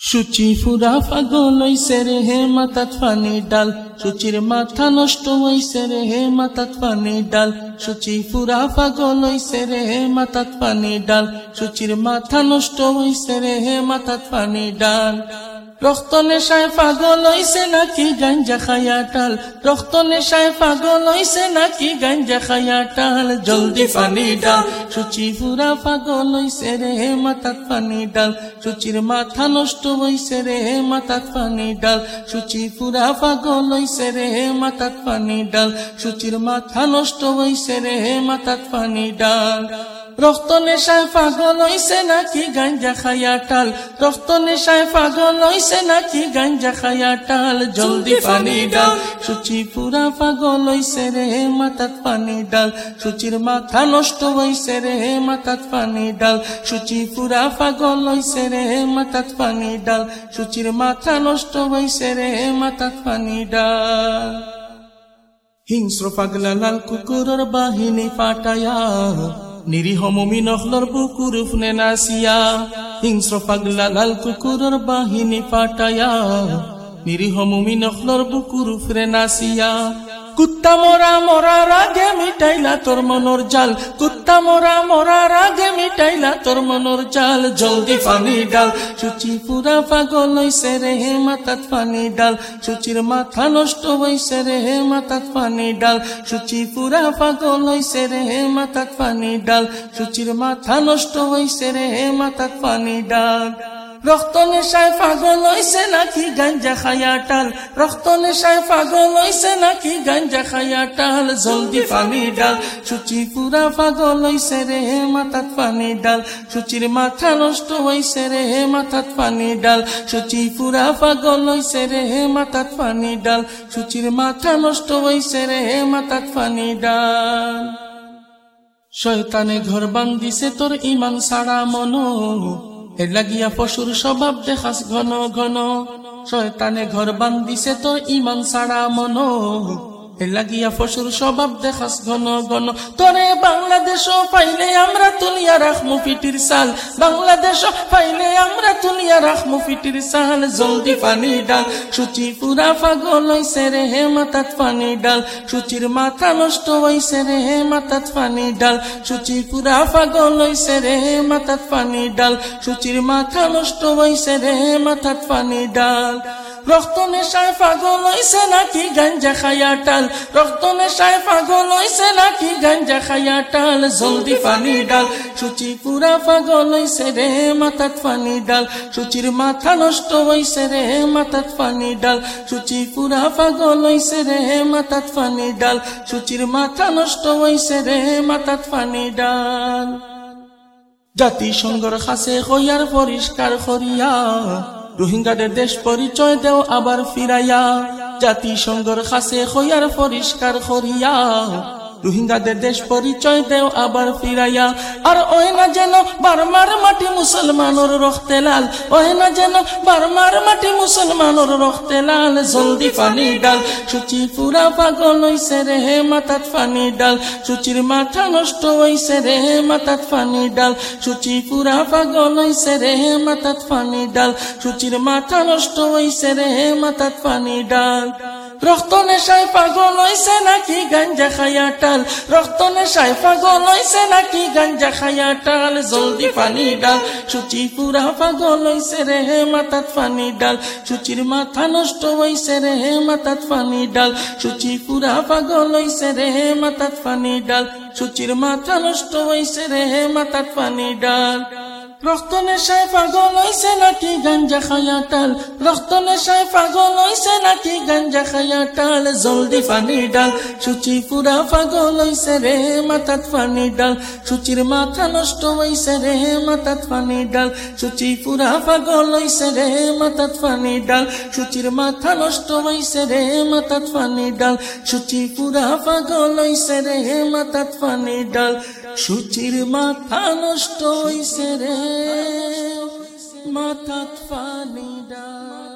সূচি ফুরা হইছে রে, হে মাথাত পানি ডাল। সূচির মাথা নষ্ট হইছে রে, হে মাথাত পানি ডাল। সূচি ফুরা ফাগল রে, হে মাথাত পানি ডাল। সূচির মাথা নষ্ট হইছে রে, হে মাথাত পানি ডাল। রক্ত নেশায় পাগল হইছে নাকি গাঞ্জা খায়া টাল? রক্ত নেশায় পাগল হইছে নাকি গাঞ্জা খায়া টাল? জলদি পানি ডাল, সূচি ফুরা পাগল হইছে রে হে মাথাত পানি ডাল। সূচির মাথা নষ্ট হইছে রে হে মাথাত পানি ডাল। সূচি ফুরা পাগল হইছে রে হে মাথাত পানি ডাল। সূচির মাথা নষ্ট হইছে রে হে মাথাত পানি ডাল। রক্ত নেশায় পাগল হইছে নাকি গাঞ্জা খায়া টাল? রক্ত নেশায় পাগল হইছে নাকি গাঞ্জা খায়া টাল? জলদি পানি ডাল। সূচি পুরা পাগল হইছে রে মাথাত পানি ডাল। সূচির মাথা নষ্ট হইছে রে মাথাত পানি ডাল। সূচি পুরা পাগল হইছে রে মাথাত পানি ডাল। সূচির মাথা নষ্ট হইছে রে মাথাত পানি ডাল। হিংস্র পাগলা লাল কুকুরের বাহিনী পাটায়া নিরীহ মমি অহলর বুকুর উফনে নাসিয়া হিংস্র পাগলা লাল কুকুর বাহিনী পাটায়া নিরীহ মমি অহলর বুকুর উফরে কুত্তা মরা মরা রাগে মিটাইলা তোর মনোর জাল। কুত্তা মরা মরা রাগে মিটাইলা তোর মনোর জাল। জলদি পানি ডাল। সূচি পুরা পাগল হইছে রে হে মাথাত পানি ডাল। সূচির মাথা নষ্ট হইছে রে হে মাথাত পানি ডাল। সূচি পুরা পাগল হইছে রে হে মাথাত পানি ডাল। সূচির মাথা নষ্ট হইছে রে হে মাথাত পানি ডাল। রক্ত নেশায় পাগল হইছে নাকি গাঞ্জা খায়া টাল রক্ত নেশায় পাগল হইছে নাকি গাঞ্জা খায়া টাল জলদি পানি ডাল সূচি পুরা পাগল হইছে রে হে মাথাত পানি ডাল। সূচির মাথা নষ্ট হইছে রে হে মাথাত পানি ডাল। সূচি পুরা পাগল হইছে রে হে মাথাত পানি ডাল। সূচির মাথা নষ্ট হইছে রে হে মাথাত পানি ডাল। শয়তানে ঘর বান্দিছে তোর ইমান সারা মনো। লাগিয়া পশুর স্বভাব দেখাস ঘন ঘন। শয়তানে ঘর বান্ধিছে তোর ইমান সারা মন। লাগিয়া পশুর স্বভাব দেখাস ঘন ঘন। তোরে বাংলাদেশ পাইলে আমরা তুলিয়া রাখমু পিটির সাল। বাংলাদেশ পাইলে আমরা তুলিয়া রাখমু পিটির সাল। জলদি পানি ডাল, সূচি পুরা পাগল হইছে রে হে মাথাত পানি ডাল। সূচির মাথা নষ্ট হইছে রে হে মাথাত পানি ডাল। সূচি পুরা পাগল হইছে রে হে মাথাত পানি ডাল। সূচির মাথা নষ্ট হইছে রে হে মাথাত পানি ডাল। রক্ত নেশায় পাগল হইছে নাকি গাঞ্জা খায়া টাল? রক্ত নেশায় পাগল হইছে নাকি গাঞ্জা খায়া টাল? জলদি পানি ডাল। সূচি পুরা পাগল হইছে রে, মাথাত পানি ডাল। সূচির মাথা নষ্ট হইছে রে, মাথাত পানি ডাল। সূচি পুরা পাগল হইছে রে, মাথাত পানি ডাল। সূচির মাথা নষ্ট হইছে রে, মাথাত পানি ডাল। জাতিসংঘর কাছে হইয়ার পরিষ্কার করিয়া রোহিঙ্গাদের দেশ পরিচয় দেও আবার ফিরাইয়া। জাতিসংঘর খাসে হইয়ার পরিষ্কার করিয়া। রোহিঙ্গাদের দেশ পরিচয় দেও, আবার ফিরাইয়া। আর ওই না যেন বারমার মাটি মুসলমানের রক্তে লাল। ওই না যেন বারমার মাটি মুসলমানের রক্তে লাল। জলদি পানি ডাল। সূচি পুরা পাগল হইছে রে, হে মাথাত পানি ডাল। সূচির মাথা নষ্ট হইছে রে, হে মাথাত পানি ডাল। সূচি পুরা পাগল হইছে রে, হে মাথাত পানি ডাল। সূচির মাথা নষ্ট হইছে রে, হে মাথাত পানি ডাল। রক্ত নেশায় পাগল হইছে নাকি, গাঞ্জা খায়া টাল রক্ত নেশায় পাগল হইছে নাকি গাঞ্জা খায়া টাল জলদি পানি ডাল। সুচি পুরা পাগল হইছে রে হে মাথাত পানি ডাল। সুচির মাথা নষ্ট হইছে রে হে মাথাত পানি ডাল। সুচি পুরা পাগল হইছে রে হে মাথাত পানি ডাল। সুচির মাথা নষ্ট হইছে রে হে মাথাত পানি ডাল। রক্ত নেশায় পাগল হইছে নাকি গাঞ্জা খায়া টাল? রক্ত নেশায় পাগল হইছে নাকি গাঞ্জা খায়া টাল? জলদি পানি ডাল, সূচি পুরা পাগল হইছে রে, মাথাত পানি ডাল। সূচির মাথা নষ্ট হইছে রে, মাথাত পানি ডাল। সূচি পুরা পাগল হইছে রে, মাথাত পানি ডাল। সূচির মাথা নষ্ট হইছে রে, মাথাত পানি ডাল। সূচি পুরা পাগল হইছে রে, মাথাত পানি ডাল। সূচির মাথা নষ্ট হইছে রে মাথাত পানি ডাল